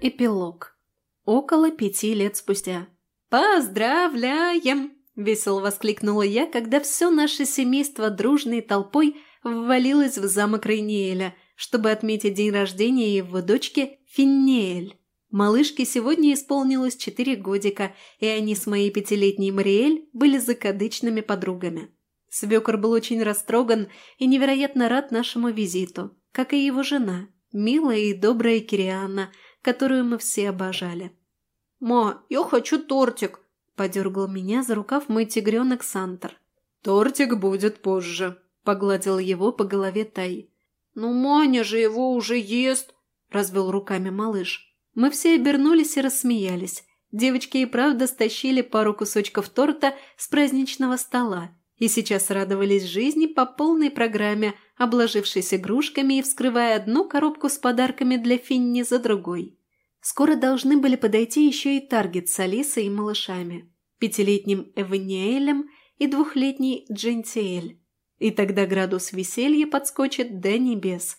Эпилог. Около пяти лет спустя. «Поздравляем!» – весело воскликнула я, когда все наше семейство дружной толпой ввалилось в замок Рейниэля, чтобы отметить день рождения его дочки Финнеэль. Малышке сегодня исполнилось четыре годика, и они с моей пятилетней Мариэль были закадычными подругами. Свекор был очень растроган и невероятно рад нашему визиту, как и его жена, милая и добрая Кирианна – которую мы все обожали. «Ма, я хочу тортик!» – подергал меня за рукав мой тигренок Сантор. «Тортик будет позже», – погладил его по голове Тай. «Ну, Маня же его уже ест!» – развел руками малыш. Мы все обернулись и рассмеялись. Девочки и правда стащили пару кусочков торта с праздничного стола и сейчас радовались жизни по полной программе, обложившись игрушками и вскрывая одну коробку с подарками для Финни за другой. Скоро должны были подойти еще и Таргет с Алисой и малышами, пятилетним Эваниэлем и двухлетний Джентиэль. И тогда градус веселья подскочит до небес.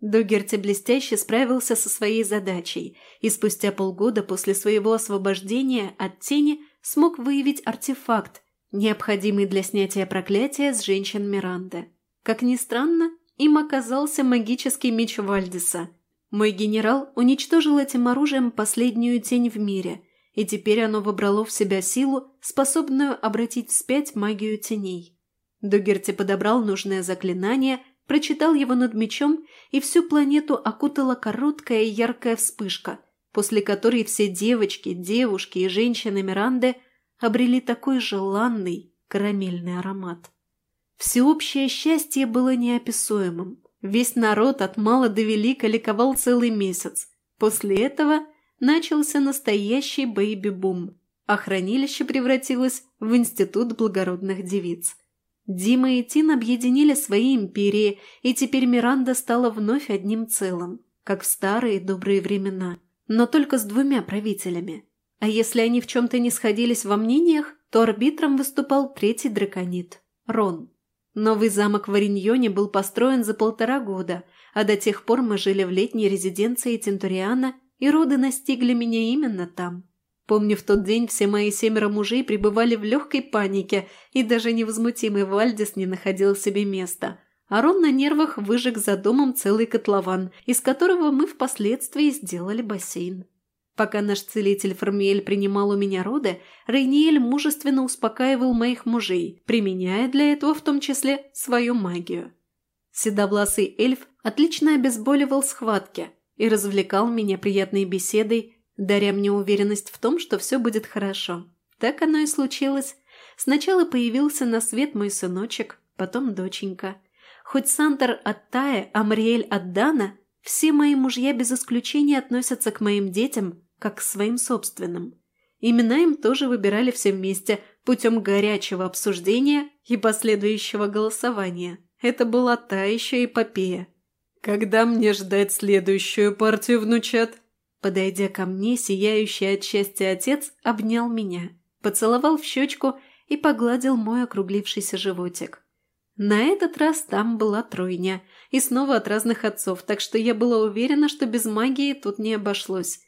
Дугерти блестяще справился со своей задачей и спустя полгода после своего освобождения от тени смог выявить артефакт, необходимый для снятия проклятия с женщин Миранды. Как ни странно, им оказался магический меч Вальдиса – мой генерал уничтожил этим оружием последнюю тень в мире, и теперь оно вобрало в себя силу, способную обратить вспять магию теней. Дугерти подобрал нужное заклинание, прочитал его над мечом, и всю планету окутала короткая яркая вспышка, после которой все девочки, девушки и женщины Миранды обрели такой желанный карамельный аромат. Всеобщее счастье было неописуемым. Весь народ от мала до велика ликовал целый месяц. После этого начался настоящий бэйби-бум, а хранилище превратилось в институт благородных девиц. Дима и Тин объединили свои империи, и теперь Миранда стала вновь одним целым, как в старые добрые времена, но только с двумя правителями. А если они в чем-то не сходились во мнениях, то арбитром выступал третий драконит – Рон. Новый замок в Ориньоне был построен за полтора года, а до тех пор мы жили в летней резиденции Тентуриана, и роды настигли меня именно там. Помню, в тот день все мои семеро мужей пребывали в легкой панике, и даже невозмутимый Вальдис не находил себе места. Арон на нервах выжег за домом целый котлован, из которого мы впоследствии сделали бассейн. Пока наш целитель Формиэль принимал у меня роды, Рейниэль мужественно успокаивал моих мужей, применяя для этого в том числе свою магию. Седовласый эльф отлично обезболивал схватки и развлекал меня приятной беседой, даря мне уверенность в том, что все будет хорошо. Так оно и случилось. Сначала появился на свет мой сыночек, потом доченька. Хоть Сантор от Тая, а Мариэль от Дана, все мои мужья без исключения относятся к моим детям как к своим собственным. Имена им тоже выбирали все вместе путем горячего обсуждения и последующего голосования. Это была та еще эпопея. «Когда мне ждать следующую партию, внучат?» Подойдя ко мне, сияющий от счастья отец обнял меня, поцеловал в щечку и погладил мой округлившийся животик. На этот раз там была тройня, и снова от разных отцов, так что я была уверена, что без магии тут не обошлось.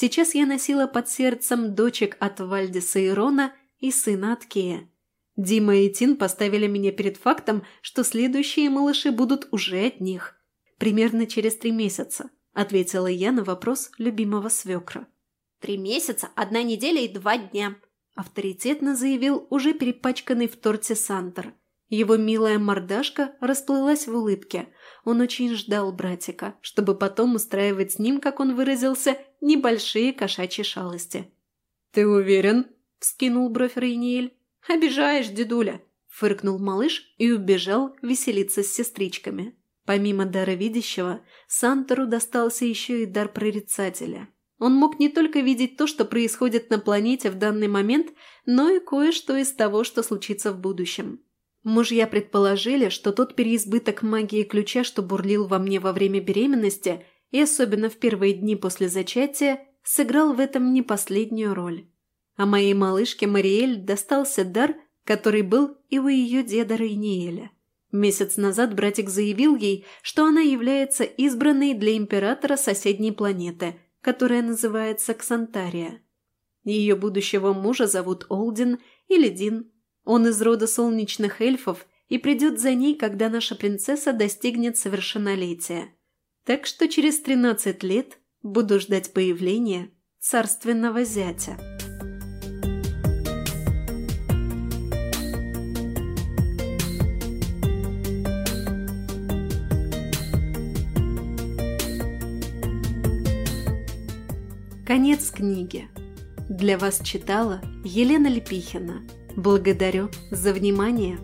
Сейчас я носила под сердцем дочек от Вальдиса и Рона и сына от Кея. Дима и Тин поставили меня перед фактом, что следующие малыши будут уже от них. Примерно через три месяца, ответила я на вопрос любимого свекра. «Три месяца, одна неделя и два дня», авторитетно заявил уже перепачканный в торте Сантор. Его милая мордашка расплылась в улыбке. Он очень ждал братика, чтобы потом устраивать с ним, как он выразился, небольшие кошачьи шалости. «Ты уверен?» – вскинул бровь Рейниэль. «Обижаешь, дедуля!» – фыркнул малыш и убежал веселиться с сестричками. Помимо дара видящего, Сантору достался еще и дар прорицателя. Он мог не только видеть то, что происходит на планете в данный момент, но и кое-что из того, что случится в будущем. Мужья предположили, что тот переизбыток магии ключа, что бурлил во мне во время беременности – и особенно в первые дни после зачатия, сыграл в этом не последнюю роль. А моей малышке Мариэль достался дар, который был и у ее деда Рейниэля. Месяц назад братик заявил ей, что она является избранной для императора соседней планеты, которая называется Ксантария. Ее будущего мужа зовут Олдин или Дин. Он из рода солнечных эльфов и придет за ней, когда наша принцесса достигнет совершеннолетия. Так что через 13 лет буду ждать появления царственного зятя. Конец книги. Для вас читала Елена Лепихина. Благодарю за внимание!